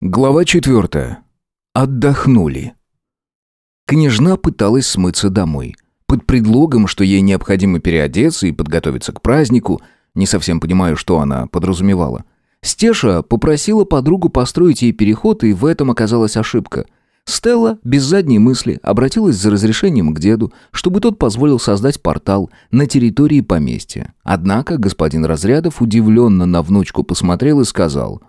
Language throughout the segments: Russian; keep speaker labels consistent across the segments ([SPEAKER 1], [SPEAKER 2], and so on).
[SPEAKER 1] Глава четвертая. Отдохнули. Княжна пыталась смыться домой. Под предлогом, что ей необходимо переодеться и подготовиться к празднику, не совсем понимаю, что она подразумевала. Стеша попросила подругу построить ей переход, и в этом оказалась ошибка. Стелла, без задней мысли, обратилась за разрешением к деду, чтобы тот позволил создать портал на территории поместья. Однако господин Разрядов удивленно на внучку посмотрел и сказал –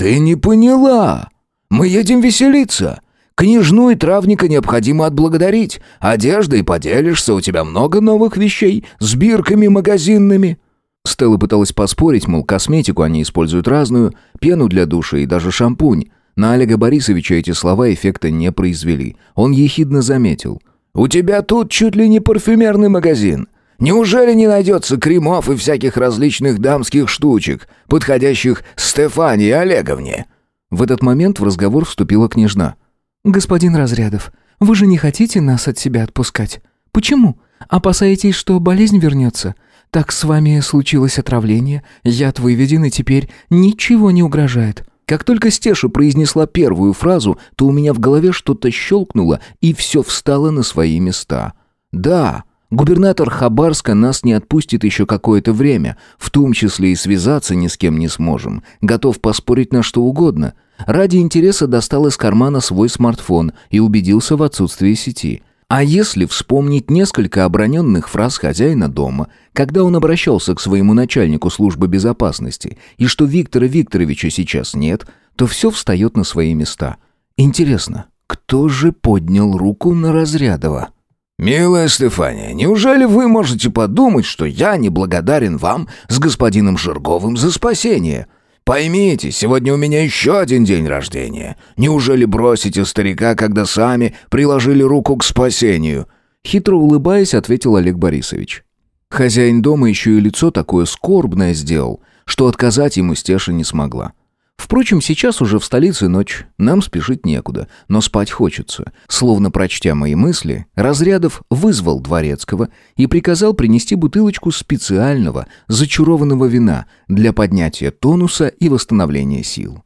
[SPEAKER 1] «Ты не поняла! Мы едем веселиться! Княжну и травника необходимо отблагодарить. Одеждой поделишься, у тебя много новых вещей, с бирками магазинными». Стелла пыталась поспорить, мол, косметику они используют разную, пену для душа и даже шампунь. На Олега Борисовича эти слова эффекта не произвели. Он ехидно заметил. «У тебя тут чуть ли не парфюмерный магазин. Неужели не найдется кремов и всяких различных дамских штучек, подходящих Стефании Олеговне?» В этот момент в разговор вступила княжна.
[SPEAKER 2] «Господин Разрядов, вы же не хотите нас от себя отпускать? Почему? Опасаетесь, что болезнь вернется? Так с вами случилось отравление, яд выведен, и теперь ничего не угрожает».
[SPEAKER 1] Как только Стеша произнесла первую фразу, то у меня в голове что-то щелкнуло, и все встало на свои места. «Да, Губернатор Хабарска нас не отпустит еще какое-то время, в том числе и связаться ни с кем не сможем. Готов поспорить на что угодно. Ради интереса достал из кармана свой смартфон и убедился в отсутствии сети. А если вспомнить несколько оброненных фраз хозяина дома, когда он обращался к своему начальнику службы безопасности, и что Виктора Викторовича сейчас нет, то все встает на свои места. Интересно, кто же поднял руку на Разрядова? «Милая Стефания, неужели вы можете подумать, что я не благодарен вам с господином Жирговым за спасение? Поймите, сегодня у меня еще один день рождения. Неужели бросите старика, когда сами приложили руку к спасению?» Хитро улыбаясь, ответил Олег Борисович. Хозяин дома еще и лицо такое скорбное сделал, что отказать ему Стеша не смогла. Впрочем, сейчас уже в столице ночь, нам спешить некуда, но спать хочется. Словно прочтя мои мысли, Разрядов вызвал Дворецкого и приказал принести бутылочку специального, зачарованного вина для поднятия тонуса и восстановления сил.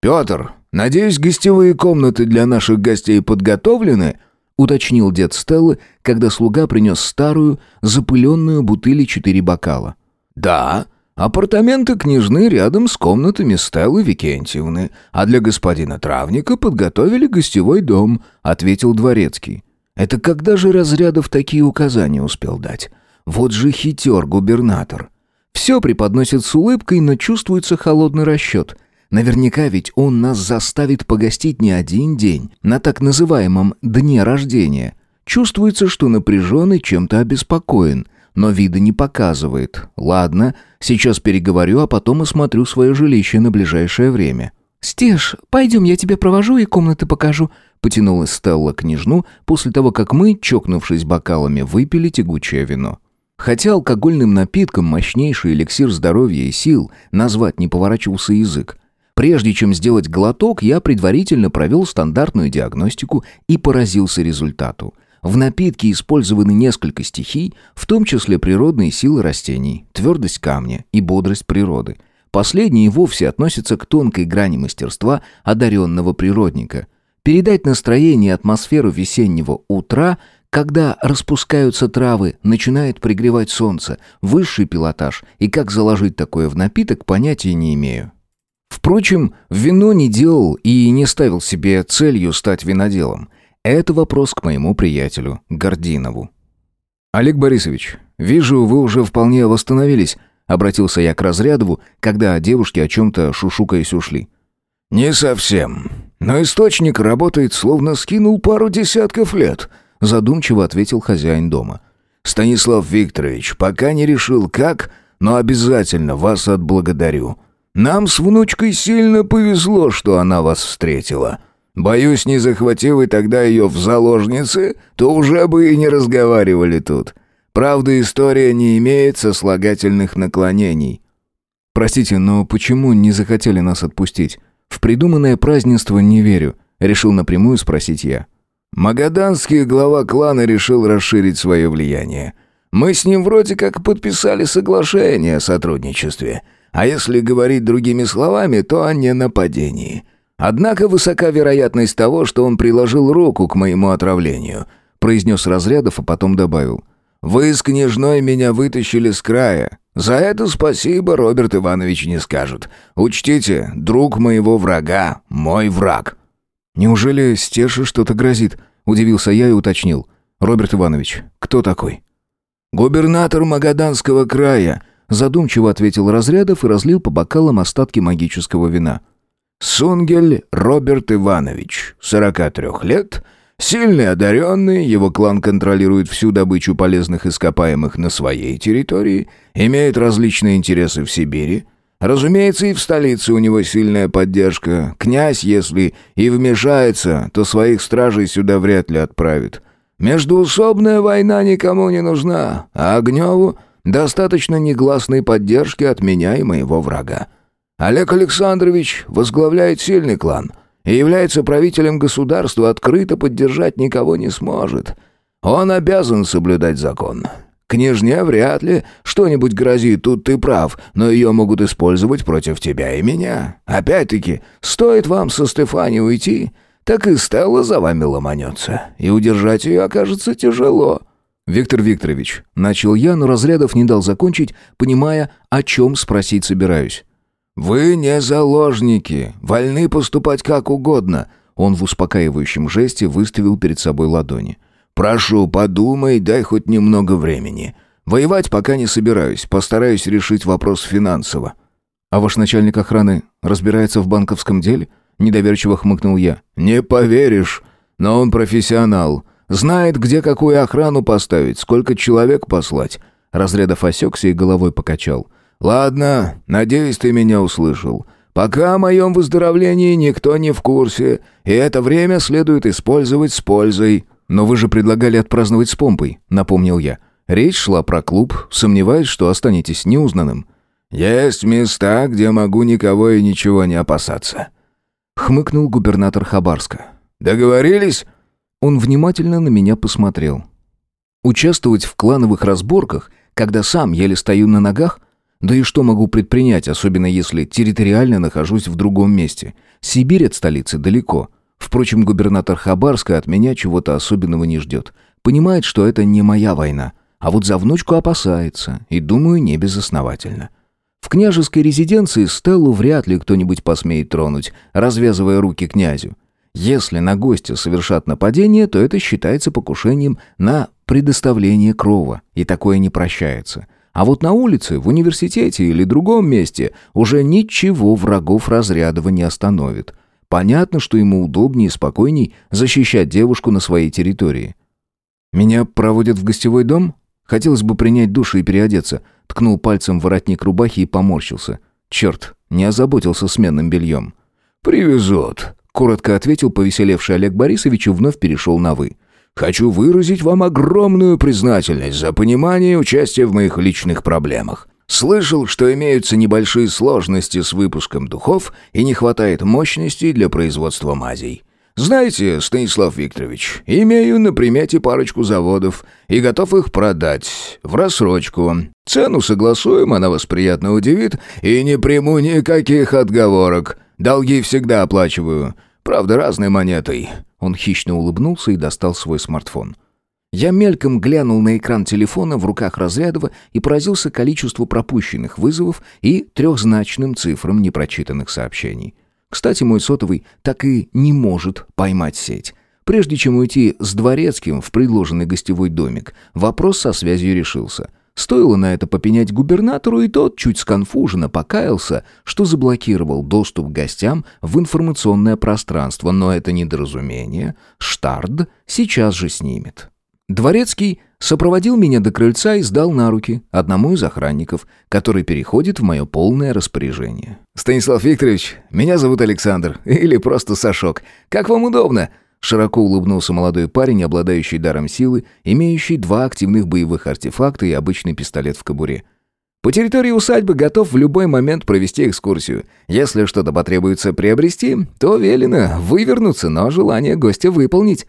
[SPEAKER 1] «Петр, надеюсь, гостевые комнаты для наших гостей подготовлены?» уточнил дед Стеллы, когда слуга принес старую, запыленную бутыли четыре бокала. «Да», Апартаменты княжны рядом с комнатами Стеллы Викентьевны, а для господина Травника подготовили гостевой дом», — ответил дворецкий. «Это когда же Разрядов такие указания успел дать? Вот же хитер губернатор. Все преподносит с улыбкой, но чувствуется холодный расчет. Наверняка ведь он нас заставит погостить не один день, на так называемом «дне рождения». Чувствуется, что напряжен и чем-то обеспокоен но вида не показывает. Ладно, сейчас переговорю, а потом осмотрю свое жилище на ближайшее время.
[SPEAKER 2] «Стеж, пойдем, я тебя провожу и комнаты покажу», — потянулась Стелла княжну после того, как мы, чокнувшись бокалами, выпили тягучее вино. Хотя алкогольным напитком мощнейший эликсир здоровья и сил назвать не поворачивался язык. Прежде чем сделать глоток, я предварительно провел стандартную диагностику и поразился результату. В напитке использованы несколько стихий, в том числе природные силы растений, твердость камня и бодрость природы. Последние вовсе относятся к тонкой грани мастерства одаренного природника. Передать настроение и атмосферу весеннего утра, когда распускаются травы, начинает пригревать солнце, высший пилотаж, и как заложить такое в напиток, понятия не имею. Впрочем, вино не делал и не ставил себе целью стать виноделом. Это вопрос к моему приятелю Гординову. «Олег Борисович, вижу, вы уже вполне восстановились», — обратился я к Разрядову, когда девушки о чем-то шушукаясь ушли. «Не совсем. Но источник работает, словно скинул пару десятков лет», — задумчиво ответил хозяин дома. «Станислав Викторович, пока не решил как, но обязательно вас отблагодарю. Нам с внучкой сильно повезло, что она вас встретила». Боюсь, не захватив и тогда ее в заложницы, то уже бы и не разговаривали тут. Правда, история не имеет сослагательных наклонений. Простите, но почему не захотели нас отпустить? В придуманное празднество не верю, решил напрямую спросить я. Магаданский глава клана решил расширить свое влияние. Мы с ним вроде как подписали соглашение о сотрудничестве. А если говорить другими словами, то о ненападении.
[SPEAKER 1] Однако высока вероятность того, что он приложил руку к моему отравлению», произнес Разрядов, а потом добавил. «Вы с княжной меня вытащили с края. За это спасибо Роберт Иванович не скажет. Учтите, друг моего врага, мой враг».
[SPEAKER 2] «Неужели Стеше что-то грозит?» Удивился я и уточнил. «Роберт Иванович, кто такой?»
[SPEAKER 1] «Губернатор Магаданского края», задумчиво ответил Разрядов и разлил по бокалам остатки магического вина. «Сунгель Роберт Иванович, 43 лет, сильный одаренный, его клан контролирует всю добычу полезных ископаемых на своей территории, имеет различные интересы в Сибири, Разумеется, и в столице у него сильная поддержка. Князь, если и вмешается, то своих стражей сюда вряд ли отправит. Междуусобная война никому не нужна, а Огневу достаточно негласной поддержки от меня и моего врага. Олег Александрович возглавляет сильный клан и является правителем государства, открыто поддержать никого не сможет. Он обязан соблюдать закон. Княжне вряд ли что-нибудь грозит, тут ты прав, но ее могут использовать против тебя и меня. Опять-таки, стоит вам со Стефани уйти, так и Стелла за вами ломанется, и удержать ее окажется тяжело».
[SPEAKER 2] «Виктор Викторович», — начал я, но Разрядов не дал закончить, понимая, о чем спросить собираюсь.
[SPEAKER 1] «Вы не заложники, вольны поступать как угодно», — он в успокаивающем жесте выставил перед собой ладони. «Прошу, подумай, дай хоть немного времени. Воевать пока не собираюсь, постараюсь решить вопрос финансово».
[SPEAKER 2] «А ваш начальник охраны разбирается в банковском деле?» Недоверчиво хмыкнул я.
[SPEAKER 1] «Не поверишь, но он профессионал. Знает, где какую охрану поставить, сколько человек послать».
[SPEAKER 2] Разрядов осекся и головой покачал.
[SPEAKER 1] «Ладно, надеюсь, ты меня услышал. Пока о моем выздоровлении никто не в курсе, и это время следует использовать с пользой».
[SPEAKER 2] «Но вы же предлагали отпраздновать с помпой», — напомнил я. «Речь шла про клуб, сомневаюсь, что останетесь неузнанным».
[SPEAKER 1] «Есть места, где могу никого и ничего не опасаться», —
[SPEAKER 2] хмыкнул губернатор Хабарска.
[SPEAKER 1] «Договорились?»
[SPEAKER 2] Он внимательно на меня посмотрел. «Участвовать в клановых разборках, когда сам еле стою на ногах? Да и что могу предпринять, особенно если территориально нахожусь в другом месте? Сибирь от столицы далеко. Впрочем, губернатор Хабарска от меня чего-то особенного не ждет. Понимает, что это не моя война. А вот за внучку опасается, и, думаю, не безосновательно. В княжеской резиденции Стеллу вряд ли кто-нибудь посмеет тронуть, развязывая руки князю. Если на гостя совершат нападение, то это считается покушением на предоставление крова, и такое не прощается. А вот на улице, в университете или другом месте уже ничего врагов Разрядова не остановит. Понятно, что ему удобнее и спокойней защищать девушку на своей территории. «Меня проводят в гостевой дом? Хотелось бы принять душ и переодеться», ткнул пальцем воротник рубахи и поморщился. «Черт, не озаботился сменным бельем».
[SPEAKER 1] «Привезут», — коротко ответил повеселевший Олег Борисович и вновь перешел на «вы». «Хочу выразить вам огромную признательность за понимание и участие в моих личных проблемах. Слышал, что имеются небольшие сложности с выпуском духов и не хватает мощности для производства мазей. Знаете, Станислав Викторович, имею на примете парочку заводов и готов их продать в рассрочку. Цену согласуем, она вас приятно удивит, и не приму никаких отговорок. Долги всегда оплачиваю. Правда, разной монетой».
[SPEAKER 2] Он хищно улыбнулся и достал свой смартфон. Я мельком глянул на экран телефона в руках Разрядова и поразился количеству пропущенных вызовов и трехзначным цифрам непрочитанных сообщений. Кстати, мой сотовый так и не может поймать сеть. Прежде чем уйти с Дворецким в предложенный гостевой домик, вопрос со связью решился. Стоило на это попенять губернатору, и тот чуть сконфуженно покаялся, что заблокировал доступ к гостям в информационное пространство, но это недоразумение Штард сейчас же снимет. Дворецкий сопроводил меня до крыльца и сдал на руки одному из охранников, который переходит в мое полное распоряжение.
[SPEAKER 1] «Станислав Викторович, меня зовут Александр, или просто Сашок. Как вам удобно?»
[SPEAKER 2] Широко улыбнулся молодой парень, обладающий даром силы, имеющий два активных боевых артефакта и обычный пистолет в кобуре.
[SPEAKER 1] «По территории усадьбы готов в любой момент провести экскурсию. Если что-то потребуется приобрести, то велено вывернуться, но желание гостя выполнить».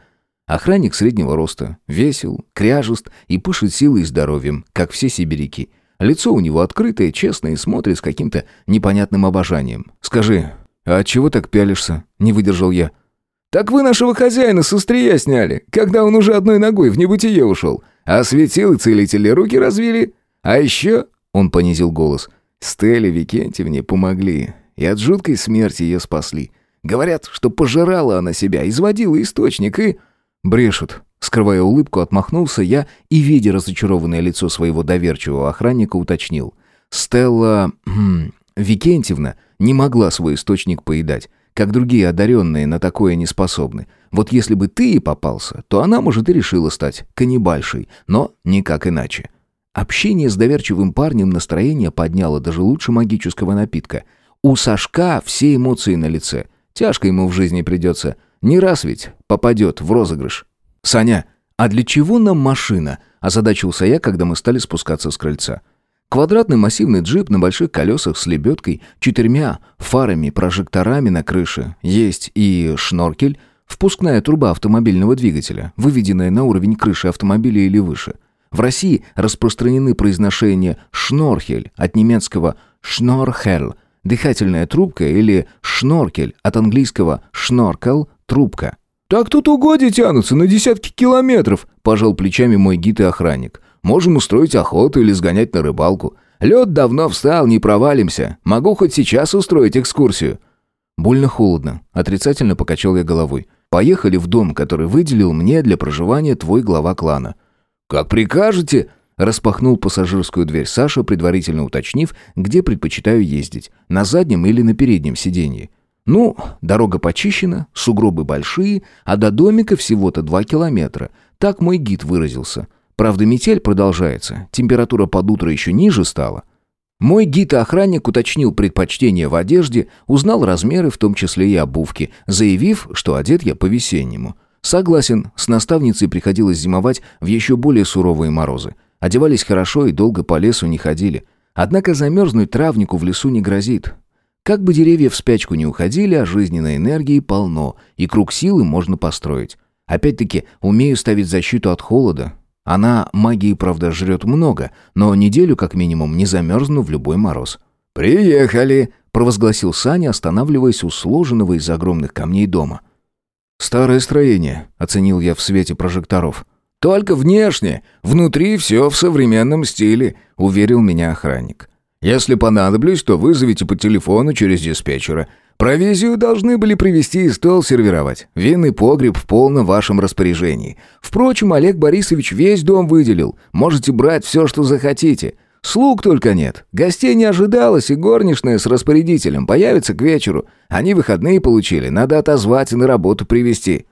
[SPEAKER 2] Охранник среднего роста, весел, кряжест и пышет силой и здоровьем, как все сибиряки. Лицо у него открытое, честное и смотрит с каким-то непонятным обожанием.
[SPEAKER 1] «Скажи,
[SPEAKER 2] «А чего так пялишься?» — не выдержал я.
[SPEAKER 1] «Так вы нашего хозяина со острия сняли, когда он уже одной ногой в небытие ушел. А светил и целители руки развили. А еще...» — он понизил голос. «Стелле Викентьевне помогли, и от жуткой смерти ее спасли. Говорят, что пожирала она себя, изводила источник и...»
[SPEAKER 2] «Брешут». Скрывая улыбку, отмахнулся я и, видя разочарованное лицо своего доверчивого охранника, уточнил. «Стелла... Викентьевна не могла свой источник поедать, как другие одаренные на такое не способны. Вот если бы ты и попался, то она, может, и решила стать каннибальшей, но никак иначе». Общение с доверчивым парнем настроение подняло даже лучше магического напитка. У Сашка все эмоции на лице. Тяжко ему в жизни придется. Не раз ведь попадет в розыгрыш. «Саня, а для чего нам машина?» – озадачился я, когда мы стали спускаться с крыльца. Квадратный массивный джип на больших колесах с лебедкой, четырьмя фарами-прожекторами на крыше. Есть и шноркель, впускная труба автомобильного двигателя, выведенная на уровень крыши автомобиля или выше. В России распространены произношения «шнорхель» от немецкого «шнорхель», дыхательная трубка или «шноркель» от английского «шноркел» – трубка.
[SPEAKER 1] «Так тут угодья тянутся на десятки километров», – пожал плечами мой гид и охранник. «Можем устроить охоту или сгонять на рыбалку. Лед давно встал, не провалимся. Могу хоть сейчас устроить экскурсию».
[SPEAKER 2] «Больно холодно», – отрицательно покачал я головой. «Поехали в дом, который выделил мне для проживания твой глава клана».
[SPEAKER 1] «Как прикажете»,
[SPEAKER 2] Распахнул пассажирскую дверь Саша, предварительно уточнив, где предпочитаю ездить, на заднем или на переднем сиденье. Ну, дорога почищена, сугробы большие, а до домика всего-то два километра. Так мой гид выразился. Правда, метель продолжается, температура под утро еще ниже стала. Мой гид и охранник уточнил предпочтение в одежде, узнал размеры, в том числе и обувки, заявив, что одет я по-весеннему. Согласен, с наставницей приходилось зимовать в еще более суровые морозы. Одевались хорошо и долго по лесу не ходили. Однако замерзнуть травнику в лесу не грозит. Как бы деревья в спячку не уходили, а жизненной энергии полно, и круг силы можно построить. Опять-таки, умею ставить защиту от холода. Она магии, правда, жрет много, но неделю как минимум не замерзну в любой мороз.
[SPEAKER 1] «Приехали!»
[SPEAKER 2] – провозгласил Саня, останавливаясь у сложенного из огромных камней дома.
[SPEAKER 1] «Старое строение», – оценил я в свете прожекторов. «Только внешне, внутри все в современном стиле», – уверил меня охранник. Если понадоблюсь, то вызовите по телефону через диспетчера. Провизию должны были привезти и стол сервировать. Винный погреб в полном вашем распоряжении. Впрочем, Олег Борисович весь дом выделил. Можете брать все, что захотите. Слуг только нет. Гостей не ожидалось, и горничная с распорядителем появится к вечеру. Они выходные получили, надо отозвать и на работу привести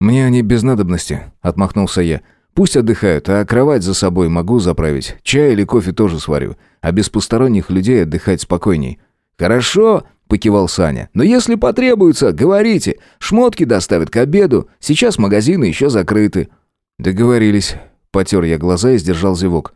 [SPEAKER 2] «Мне они без надобности», — отмахнулся я. «Пусть отдыхают, а кровать за собой могу заправить. Чай или кофе тоже сварю а без посторонних людей отдыхать спокойней.
[SPEAKER 1] «Хорошо», — покивал Саня. «Но если потребуется, говорите. Шмотки доставят к обеду. Сейчас магазины еще закрыты».
[SPEAKER 2] «Договорились». Потер я глаза и сдержал зевок.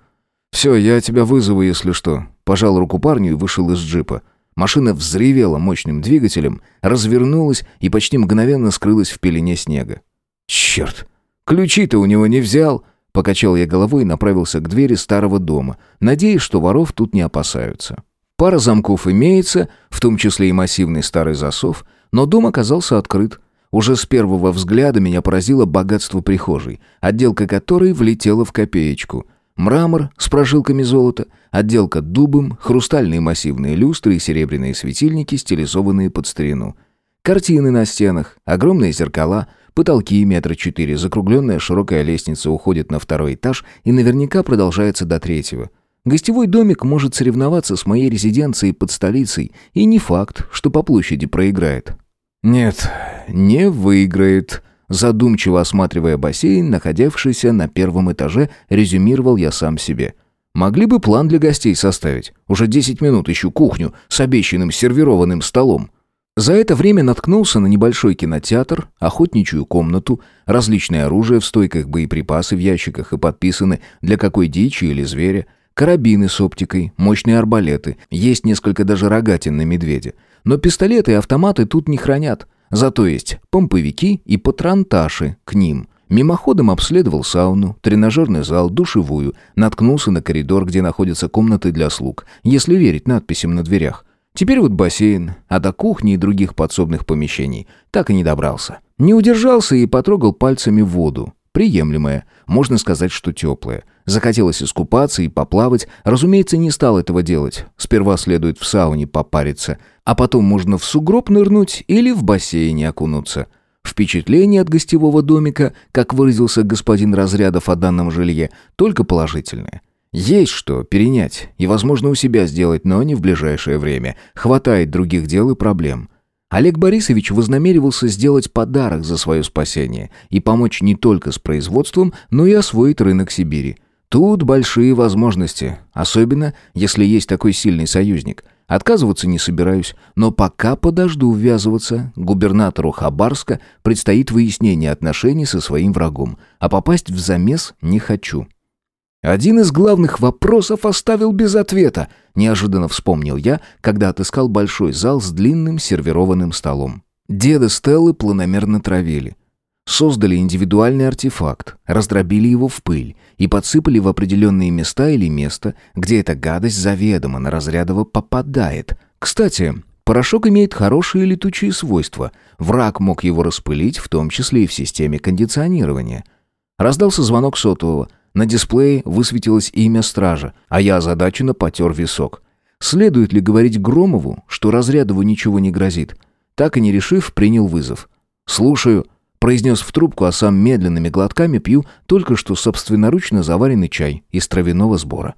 [SPEAKER 2] «Все, я тебя вызову, если что». Пожал руку парню и вышел из джипа. Машина взревела мощным двигателем, развернулась и почти мгновенно скрылась в пелене снега.
[SPEAKER 1] «Черт! Ключи-то у него не взял!»
[SPEAKER 2] Покачал я головой и направился к двери старого дома, надеясь, что воров тут не опасаются. Пара замков имеется, в том числе и массивный старый засов, но дом оказался открыт. Уже с первого взгляда меня поразило богатство прихожей, отделка которой влетела в копеечку. Мрамор с прожилками золота, отделка дубом, хрустальные массивные люстры и серебряные светильники, стилизованные под старину. Картины на стенах, огромные зеркала — Потолки метра четыре, закругленная широкая лестница уходит на второй этаж и наверняка продолжается до третьего. Гостевой домик может соревноваться с моей резиденцией под столицей, и не факт, что по площади проиграет. Нет, не выиграет. Задумчиво осматривая бассейн, находившийся на первом этаже, резюмировал я сам себе. Могли бы план для гостей составить. Уже десять минут ищу кухню с обещанным сервированным столом. За это время наткнулся на небольшой кинотеатр, охотничью комнату, различное оружие в стойках, боеприпасы в ящиках и подписаны для какой дичи или зверя, карабины с оптикой, мощные арбалеты, есть несколько даже рогатин на медведя. Но пистолеты и автоматы тут не хранят, зато есть помповики и патронташи к ним. Мимоходом обследовал сауну, тренажерный зал, душевую, наткнулся на коридор, где находятся комнаты для слуг, если верить надписям на дверях.
[SPEAKER 1] Теперь вот бассейн, а до кухни и других подсобных помещений так и не добрался. Не удержался и потрогал пальцами воду. Приемлемая, можно сказать, что теплая. Захотелось искупаться и поплавать, разумеется, не стал этого делать. Сперва следует в сауне попариться, а потом можно в сугроб нырнуть или в бассейне окунуться. Впечатление от гостевого домика, как выразился господин Разрядов о данном жилье, только положительное. Есть что перенять и, возможно, у себя сделать, но не в ближайшее время. Хватает других дел и проблем. Олег Борисович вознамеривался сделать подарок за свое спасение и помочь не только с производством, но и освоить рынок Сибири. Тут большие возможности, особенно если есть такой сильный союзник. Отказываться не собираюсь, но пока подожду ввязываться. Губернатору Хабарска предстоит выяснение отношений со своим врагом, а попасть в замес не хочу. Один из главных вопросов оставил без ответа, неожиданно вспомнил я, когда отыскал большой зал с длинным сервированным столом. Деда Стеллы планомерно травили. Создали индивидуальный артефакт, раздробили его в пыль и подсыпали в определенные места или место, где эта гадость заведомо на разрядово попадает. Кстати, порошок имеет хорошие летучие свойства. Враг мог его распылить, в том числе и в системе кондиционирования. Раздался звонок сотового – на дисплее высветилось имя стража, а я озадаченно потер висок. Следует ли говорить Громову, что Разрядову ничего не грозит? Так и не решив, принял вызов. «Слушаю», — произнес в трубку, а сам медленными глотками пью только что собственноручно заваренный чай из травяного сбора.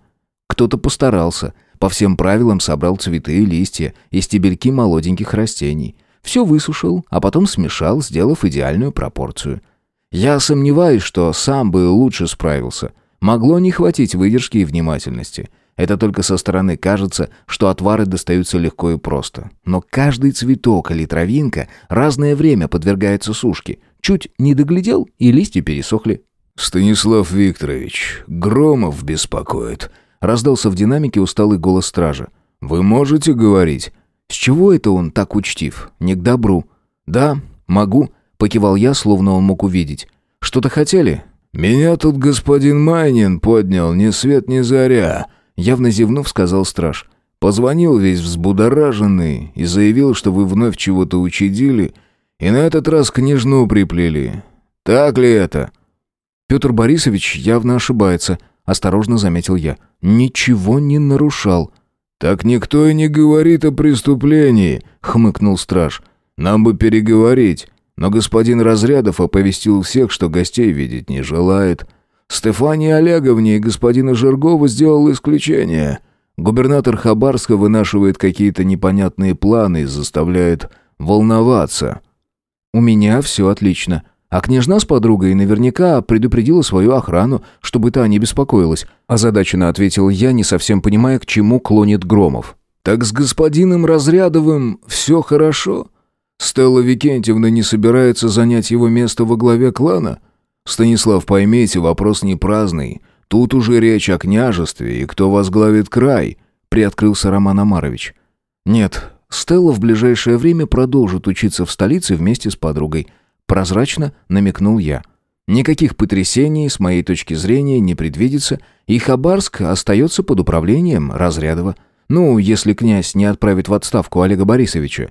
[SPEAKER 1] Кто-то постарался, по всем правилам собрал цветы и листья и стебельки молоденьких растений. Все высушил, а потом смешал, сделав идеальную пропорцию — я сомневаюсь, что сам бы лучше справился. Могло не хватить выдержки и внимательности. Это только со стороны кажется, что отвары достаются легко и просто. Но каждый цветок или травинка разное время подвергается сушке. Чуть не доглядел, и листья пересохли.
[SPEAKER 3] «Станислав Викторович, Громов беспокоит», — раздался в динамике усталый голос стража. «Вы можете говорить?»
[SPEAKER 1] «С чего это он так учтив? Не к добру?» «Да, могу», Покивал я, словно он мог увидеть. «Что-то хотели?»
[SPEAKER 3] «Меня тут господин Майнин поднял, ни свет ни заря»,
[SPEAKER 1] явно зевнув, сказал страж.
[SPEAKER 3] «Позвонил весь взбудораженный и заявил, что вы вновь чего-то учудили, и на этот раз княжну приплели. Так ли это?»
[SPEAKER 1] «Петр Борисович явно ошибается», — осторожно заметил я. «Ничего не нарушал».
[SPEAKER 3] «Так никто и не говорит о преступлении», — хмыкнул страж. «Нам бы переговорить. Но господин Разрядов оповестил всех, что гостей видеть не желает. Стефании Олеговне и господина Жиргова сделал исключение. Губернатор Хабарска вынашивает какие-то непонятные планы и заставляет волноваться.
[SPEAKER 1] «У меня все отлично. А княжна с подругой наверняка предупредила свою охрану, чтобы та не беспокоилась», озадаченно ответил я, не совсем понимая, к чему клонит Громов.
[SPEAKER 3] «Так с господином Разрядовым все хорошо?» Стелла Викентьевна не собирается занять его место во главе клана? Станислав, поймите, вопрос не праздный. Тут уже речь о княжестве и кто возглавит край, приоткрылся Роман Амарович.
[SPEAKER 1] Нет, Стелла в ближайшее время продолжит учиться в столице вместе с подругой. Прозрачно намекнул я. Никаких потрясений, с моей точки зрения, не предвидится, и Хабарск остается под управлением Разрядова. Ну, если князь не отправит в отставку Олега Борисовича.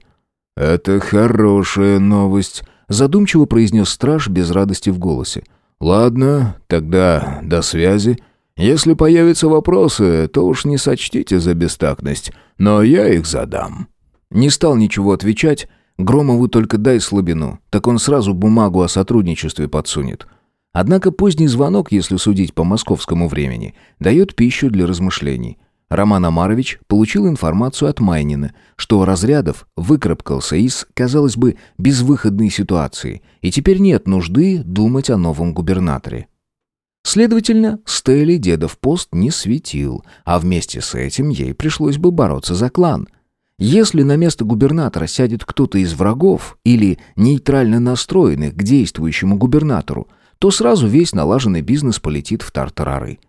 [SPEAKER 3] «Это хорошая новость», — задумчиво произнес страж без радости в голосе. «Ладно, тогда до связи. Если появятся вопросы, то уж не сочтите за бестактность, но я их задам».
[SPEAKER 1] Не стал ничего отвечать, Громову только дай слабину, так он сразу бумагу о сотрудничестве подсунет. Однако поздний звонок, если судить по московскому времени, дает пищу для размышлений. Роман Амарович получил информацию от Майнина, что Разрядов выкарабкался из, казалось бы, безвыходной ситуации, и теперь нет нужды думать о новом губернаторе. Следовательно, Стелли дедов пост не светил, а вместе с этим ей пришлось бы бороться за клан. Если на место губернатора сядет кто-то из врагов или нейтрально настроенных к действующему губернатору, то сразу весь налаженный бизнес полетит в тартарары.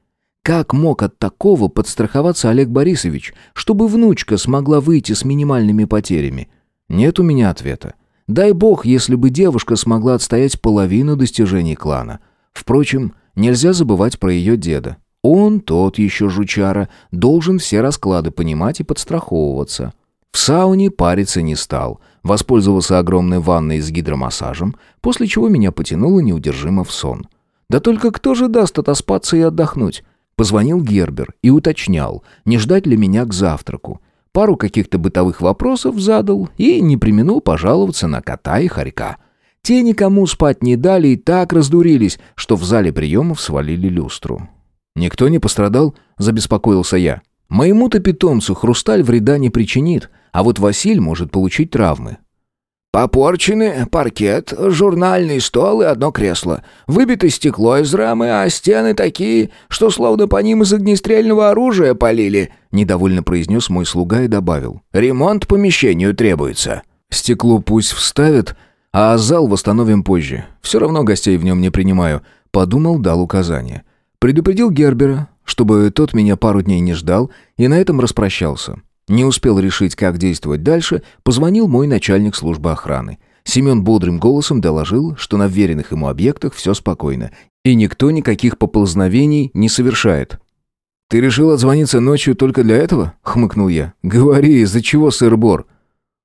[SPEAKER 1] Как мог от такого подстраховаться Олег Борисович, чтобы внучка смогла выйти с минимальными потерями? Нет у меня ответа. Дай бог, если бы девушка смогла отстоять половину достижений клана. Впрочем, нельзя забывать про ее деда. Он, тот еще жучара, должен все расклады понимать и подстраховываться. В сауне париться не стал. Воспользовался огромной ванной с гидромассажем, после чего меня потянуло неудержимо в сон. Да только кто же даст отоспаться и отдохнуть? Позвонил Гербер и уточнял, не ждать ли меня к завтраку. Пару каких-то бытовых вопросов задал и не применул пожаловаться на кота и хорька. Те никому спать не дали и так раздурились, что в зале приемов свалили люстру. «Никто не пострадал?» – забеспокоился я. «Моему-то питомцу хрусталь вреда не причинит, а вот Василь может получить травмы.
[SPEAKER 2] Попорчены паркет, журнальный стол и одно кресло. Выбито стекло из рамы, а стены такие, что словно по ним из огнестрельного оружия полили», — недовольно произнес мой слуга и добавил. «Ремонт помещению требуется».
[SPEAKER 1] «Стекло пусть вставят, а зал восстановим позже. Все равно гостей в нем не принимаю», — подумал, дал указание. Предупредил Гербера, чтобы тот меня пару дней не ждал, и на этом распрощался. Не успел решить, как действовать дальше, позвонил мой начальник службы охраны. Семен бодрым голосом доложил, что на вверенных ему объектах все спокойно, и никто никаких поползновений не совершает. «Ты решил отзвониться ночью только для этого?» — хмыкнул я. «Говори, из-за чего, сыр-бор?»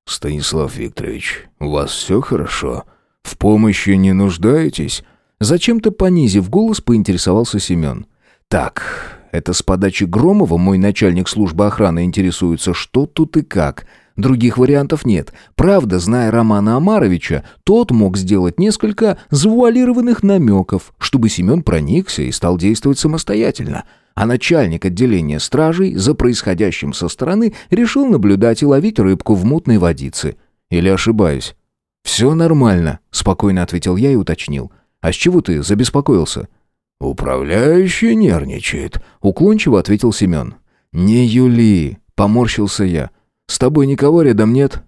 [SPEAKER 3] «Станислав Викторович, у вас все хорошо? В помощи не нуждаетесь?»
[SPEAKER 1] Зачем-то понизив голос, поинтересовался Семен. «Так, это с подачи Громова мой начальник службы охраны интересуется, что тут и как. Других вариантов нет. Правда, зная Романа Амаровича, тот мог сделать несколько завуалированных намеков, чтобы Семен проникся и стал действовать самостоятельно. А начальник отделения стражей за происходящим со стороны решил наблюдать и ловить рыбку в мутной водице. Или ошибаюсь? «Все нормально», — спокойно ответил я и уточнил. «А с чего ты забеспокоился?»
[SPEAKER 3] «Управляющий нервничает», —
[SPEAKER 1] уклончиво ответил Семен. «Не Юли», — поморщился я. «С тобой никого рядом нет?»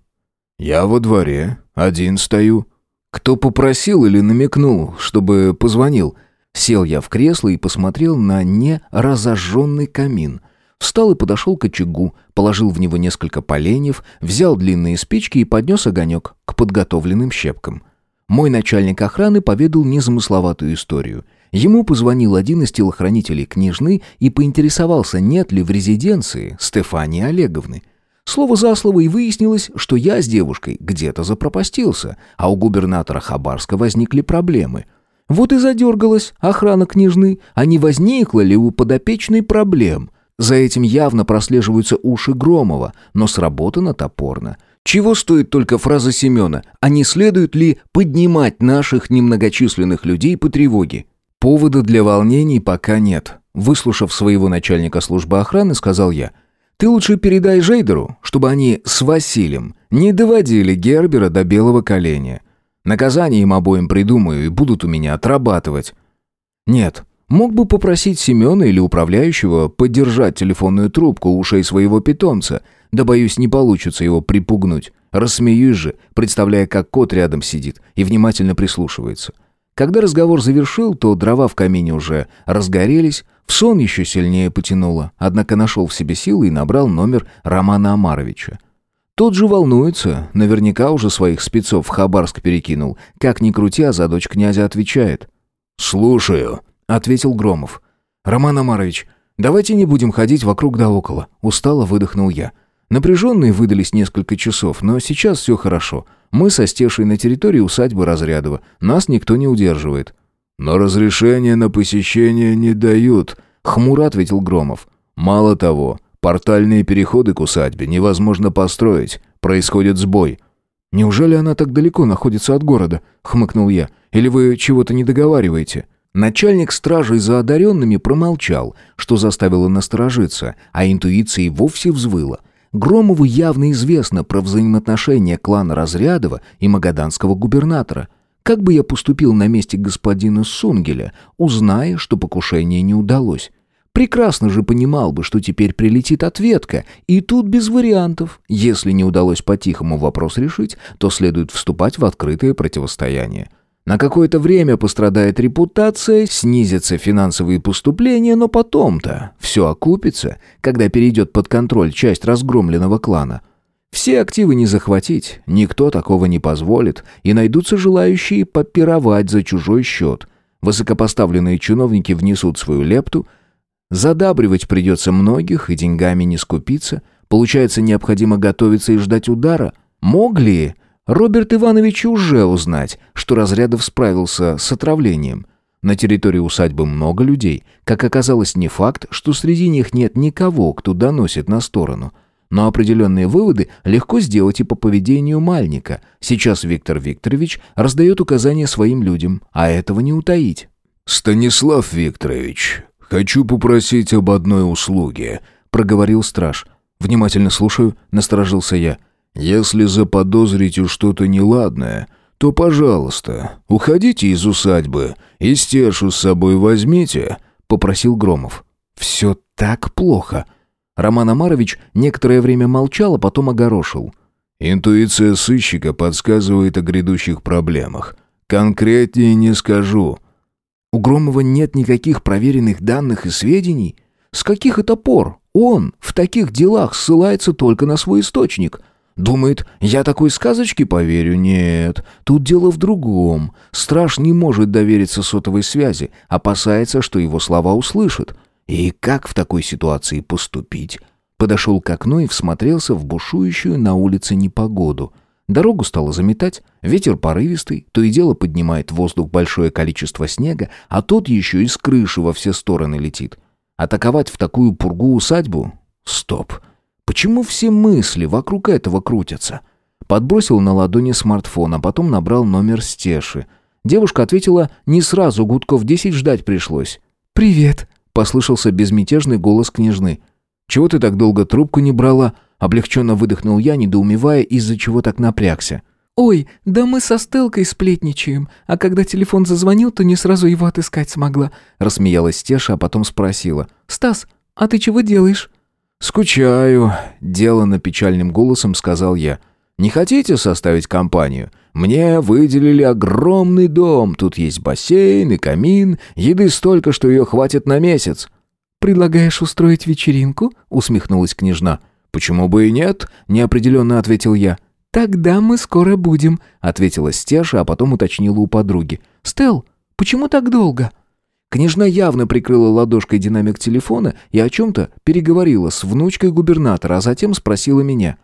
[SPEAKER 3] «Я во дворе, один стою».
[SPEAKER 1] «Кто попросил или намекнул, чтобы позвонил?» Сел я в кресло и посмотрел на неразожженный камин. Встал и подошел к очагу, положил в него несколько поленьев, взял длинные спички и поднес огонек к подготовленным щепкам. Мой начальник охраны поведал незамысловатую историю — Ему позвонил один из телохранителей княжны и поинтересовался, нет ли в резиденции Стефании Олеговны. Слово за слово и выяснилось, что я с девушкой где-то запропастился, а у губернатора Хабарска возникли проблемы. Вот и задергалась охрана княжны, а не возникла ли у подопечной проблем. За этим явно прослеживаются уши Громова, но сработано топорно. Чего стоит только фраза Семена, а не следует ли поднимать наших немногочисленных людей по тревоге? Повода для волнений пока нет. Выслушав своего начальника службы охраны, сказал я. Ты лучше передай Жейдеру, чтобы они с Василием не доводили Гербера до белого коленя. Наказание им обоим придумаю и будут у меня отрабатывать. Нет, мог бы попросить Семена или управляющего подержать телефонную трубку у ушей своего питомца, да, боюсь, не получится его припугнуть. Рассмеюсь же, представляя, как кот рядом сидит и внимательно прислушивается. Когда разговор завершил, то дрова в камине уже разгорелись, в сон еще сильнее потянуло, однако нашел в себе силы и набрал номер Романа Амаровича. Тот же волнуется, наверняка уже своих спецов в Хабарск перекинул. Как ни крути, а за дочь князя отвечает.
[SPEAKER 3] «Слушаю», —
[SPEAKER 1] ответил Громов. «Роман Амарович, давайте не будем ходить вокруг да около», — устало выдохнул я. Напряженные выдались несколько часов, но сейчас все хорошо. Мы со Стешей на территории усадьбы Разрядова. Нас никто не удерживает».
[SPEAKER 3] «Но разрешения на посещение не дают», — хмуро ответил Громов. «Мало того, портальные переходы к усадьбе невозможно построить. Происходит сбой».
[SPEAKER 1] «Неужели она так далеко находится от города?» — хмыкнул я. «Или вы чего-то не договариваете?» Начальник стражей за одаренными промолчал, что заставило насторожиться, а интуиция и вовсе взвыла — Громову явно известно про взаимоотношения клана Разрядова и магаданского губернатора. Как бы я поступил на месте господина Сунгеля, узная, что покушение не удалось? Прекрасно же понимал бы, что теперь прилетит ответка, и тут без вариантов. Если не удалось по-тихому вопрос решить, то следует вступать в открытое противостояние. На какое-то время пострадает репутация, снизятся финансовые поступления, но потом-то все окупится, когда перейдет под контроль часть разгромленного клана. Все активы не захватить, никто такого не позволит, и найдутся желающие попировать за чужой счет. Высокопоставленные чиновники внесут свою лепту, задабривать придется многих и деньгами не скупиться, Получается, необходимо готовиться и ждать удара? Мог ли Роберт Иванович уже узнать, что Разрядов справился с отравлением? На территории усадьбы много людей. Как оказалось, не факт, что среди них нет никого, кто доносит на сторону. Но определенные выводы легко сделать и по поведению Мальника. Сейчас Виктор Викторович раздает указания своим людям, а этого не утаить.
[SPEAKER 3] «Станислав Викторович, хочу попросить об одной услуге», — проговорил страж.
[SPEAKER 1] «Внимательно слушаю», — насторожился я.
[SPEAKER 3] «Если заподозрите что-то неладное, то, пожалуйста, уходите из усадьбы и стешу с собой возьмите», — попросил Громов.
[SPEAKER 1] «Все так плохо». Роман Амарович некоторое время молчал, а потом огорошил.
[SPEAKER 3] «Интуиция сыщика подсказывает о грядущих проблемах. Конкретнее не скажу».
[SPEAKER 1] «У Громова нет никаких проверенных данных и сведений? С каких это пор он в таких делах ссылается только на свой источник?» Думает, я такой сказочке поверю? Нет, тут дело в другом. Страж не может довериться сотовой связи, опасается, что его слова услышат. И как в такой ситуации поступить? Подошел к окну и всмотрелся в бушующую на улице непогоду. Дорогу стало заметать, ветер порывистый, то и дело поднимает в воздух большое количество снега, а тот еще и с крыши во все стороны летит. Атаковать в такую пургу усадьбу? Стоп. Почему все мысли вокруг этого крутятся? Подбросил на ладони смартфон, а потом набрал номер Стеши. Девушка ответила не сразу, гудков десять ждать пришлось.
[SPEAKER 2] «Привет», —
[SPEAKER 1] послышался безмятежный голос княжны. «Чего ты так долго трубку не брала?» Облегченно выдохнул я, недоумевая, из-за чего так напрягся.
[SPEAKER 2] «Ой, да мы со Стелкой сплетничаем, а когда телефон зазвонил, то не сразу его отыскать смогла», —
[SPEAKER 1] рассмеялась Теша, а потом спросила.
[SPEAKER 2] «Стас, а ты чего делаешь?»
[SPEAKER 1] «Скучаю», — делано печальным голосом сказал я. «Не хотите составить компанию? Мне выделили огромный дом, тут есть бассейн и камин, еды столько, что ее хватит на месяц».
[SPEAKER 2] «Предлагаешь устроить вечеринку?» — усмехнулась княжна.
[SPEAKER 1] «Почему бы и нет?» — неопределенно ответил я.
[SPEAKER 2] «Тогда мы скоро будем», — ответила Стеша, а потом уточнила у подруги. «Стел, почему так долго?»
[SPEAKER 1] Княжна явно прикрыла ладошкой динамик телефона и о чем-то переговорила с внучкой губернатора, а затем спросила меня.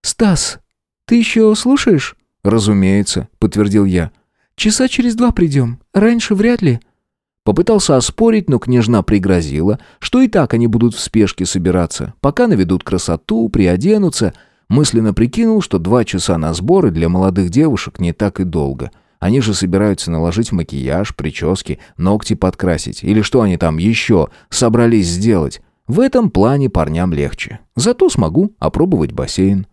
[SPEAKER 2] «Стас, ты еще слушаешь?»
[SPEAKER 1] «Разумеется», — подтвердил я.
[SPEAKER 2] «Часа через два придем. Раньше вряд ли».
[SPEAKER 1] Попытался оспорить, но княжна пригрозила, что и так они будут в спешке собираться, пока наведут красоту, приоденутся. Мысленно прикинул, что два часа на сборы для молодых девушек не так и долго. Они же собираются наложить макияж, прически, ногти подкрасить. Или что они там еще собрались сделать. В этом плане парням легче. Зато смогу опробовать бассейн.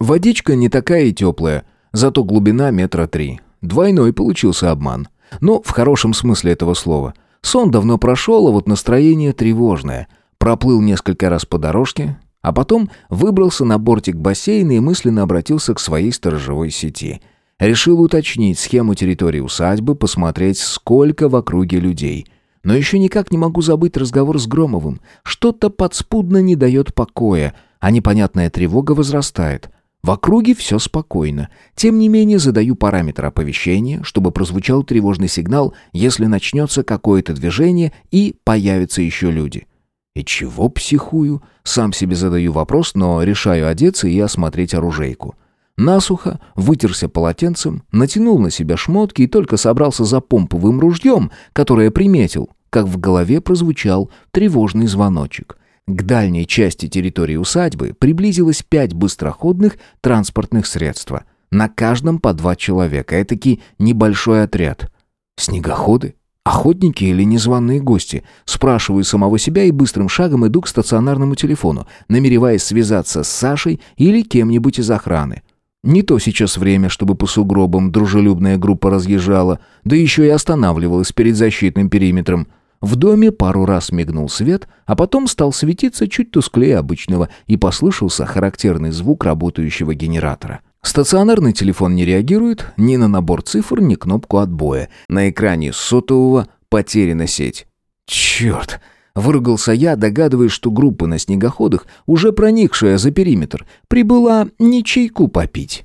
[SPEAKER 1] Водичка не такая и теплая, зато глубина метра три. Двойной получился обман. Но в хорошем смысле этого слова. Сон давно прошел, а вот настроение тревожное. Проплыл несколько раз по дорожке, а потом выбрался на бортик бассейна и мысленно обратился к своей сторожевой сети. Решил уточнить схему территории усадьбы, посмотреть, сколько в округе людей. Но еще никак не могу забыть разговор с Громовым. Что-то подспудно не дает покоя, а непонятная тревога возрастает. В округе все спокойно. Тем не менее задаю параметр оповещения, чтобы прозвучал тревожный сигнал, если начнется какое-то движение и появятся еще люди. И чего психую? Сам себе задаю вопрос, но решаю одеться и осмотреть оружейку. Насухо вытерся полотенцем, натянул на себя шмотки и только собрался за помповым ружьем, которое приметил, как в голове прозвучал тревожный звоночек. К дальней части территории усадьбы приблизилось пять быстроходных транспортных средств. На каждом по два человека, этакий небольшой отряд. Снегоходы? Охотники или незваные гости? Спрашиваю самого себя и быстрым шагом иду к стационарному телефону, намереваясь связаться с Сашей или кем-нибудь из охраны. Не то сейчас время, чтобы по сугробам дружелюбная группа разъезжала, да еще и останавливалась перед защитным периметром. В доме пару раз мигнул свет, а потом стал светиться чуть тусклее обычного, и послышался характерный звук работающего генератора. Стационарный телефон не реагирует ни на набор цифр, ни кнопку отбоя. На экране сотового потеряна сеть. «Черт!» Выругался я, догадываясь, что группа на снегоходах, уже проникшая за периметр, прибыла не чайку попить.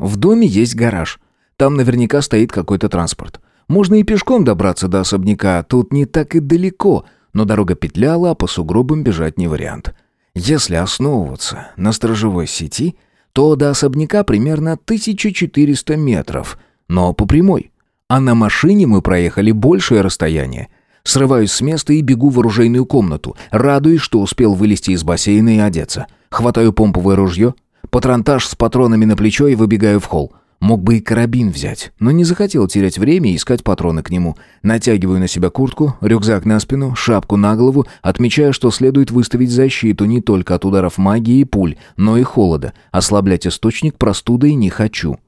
[SPEAKER 1] В доме есть гараж. Там наверняка стоит какой-то транспорт. Можно и пешком добраться до особняка, тут не так и далеко, но дорога петляла, а по сугробам бежать не вариант. Если основываться на сторожевой сети, то до особняка примерно 1400 метров, но по прямой. А на машине мы проехали большее расстояние. Срываюсь с места и бегу в оружейную комнату, радуясь, что успел вылезти из бассейна и одеться. Хватаю помповое ружье, патронтаж с патронами на плечо и выбегаю в холл. Мог бы и карабин взять, но не захотел терять время и искать патроны к нему. Натягиваю на себя куртку, рюкзак на спину, шапку на голову, отмечая, что следует выставить защиту не только от ударов магии и пуль, но и холода. Ослаблять источник простудой не хочу.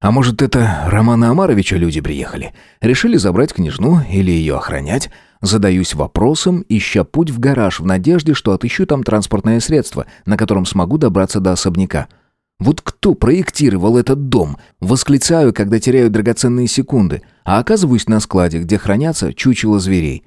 [SPEAKER 1] А может, это Романа Амаровича люди приехали? Решили забрать княжну или ее охранять? Задаюсь вопросом, ища путь в гараж в надежде, что отыщу там транспортное средство, на котором смогу добраться до особняка. Вот кто проектировал этот дом? Восклицаю, когда теряю драгоценные секунды, а оказываюсь на складе, где хранятся чучело зверей.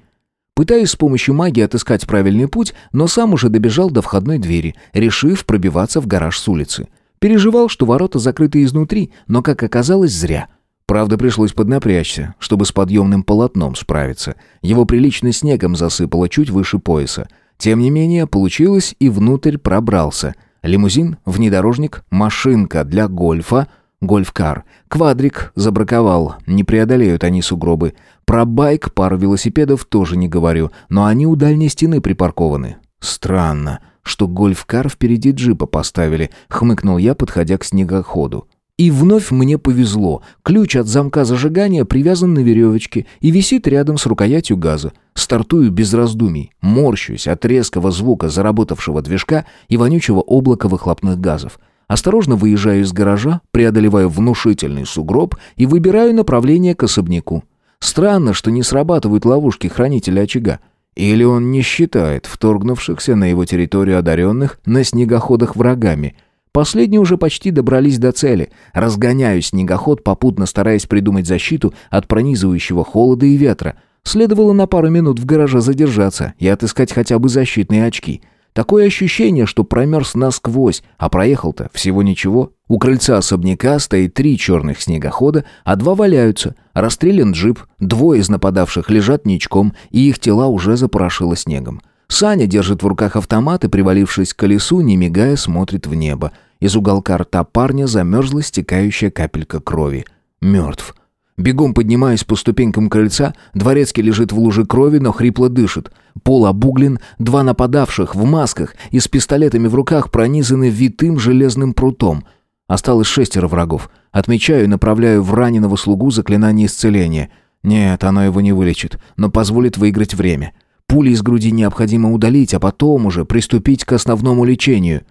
[SPEAKER 1] Пытаюсь с помощью магии отыскать правильный путь, но сам уже добежал до входной двери, решив пробиваться в гараж с улицы. Переживал, что ворота закрыты изнутри, но, как оказалось, зря. Правда, пришлось поднапрячься, чтобы с подъемным полотном справиться. Его прилично снегом засыпало чуть выше пояса. Тем не менее, получилось и внутрь пробрался – Лимузин, внедорожник, машинка для гольфа, гольфкар, квадрик забраковал, не преодолеют они сугробы. Про байк, пару велосипедов тоже не говорю, но они у дальней стены припаркованы. Странно, что гольфкар впереди джипа поставили, хмыкнул я, подходя к снегоходу. И вновь мне повезло. Ключ от замка зажигания привязан на веревочке и висит рядом с рукоятью газа. Стартую без раздумий, морщусь от резкого звука заработавшего движка и вонючего облака выхлопных газов. Осторожно выезжаю из гаража, преодолеваю внушительный сугроб и выбираю направление к особняку. Странно, что не срабатывают ловушки хранителя очага. Или он не считает вторгнувшихся на его территорию одаренных на снегоходах врагами – Последние уже почти добрались до цели. Разгоняю снегоход, попутно стараясь придумать защиту от пронизывающего холода и ветра. Следовало на пару минут в гараже задержаться и отыскать хотя бы защитные очки. Такое ощущение, что промерз насквозь, а проехал-то всего ничего. У крыльца особняка стоит три черных снегохода, а два валяются. Расстрелян джип, двое из нападавших лежат ничком, и их тела уже запорошило снегом. Саня держит в руках автомат и, привалившись к колесу, не мигая, смотрит в небо. Из уголка рта парня замерзла стекающая капелька крови. Мертв. Бегом поднимаясь по ступенькам крыльца, дворецкий лежит в луже крови, но хрипло дышит. Пол обуглен, два нападавших в масках и с пистолетами в руках пронизаны витым железным прутом. Осталось шестеро врагов. Отмечаю и направляю в раненого слугу заклинание исцеления. Нет, оно его не вылечит, но позволит выиграть время. Пули из груди необходимо удалить, а потом уже приступить к основному лечению.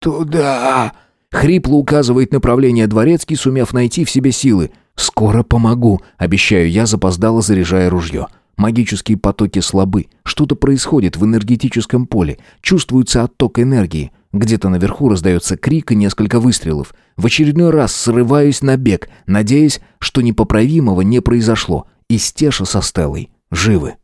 [SPEAKER 3] «Туда!»
[SPEAKER 1] Хрипло указывает направление дворецкий, сумев найти в себе силы. «Скоро помогу», — обещаю я, запоздало заряжая ружье. Магические потоки слабы. Что-то происходит в энергетическом поле. Чувствуется отток энергии. Где-то наверху раздается крик и несколько выстрелов. В очередной раз срываюсь на бег, надеясь, что непоправимого не произошло. И Стеша со Стеллой живы.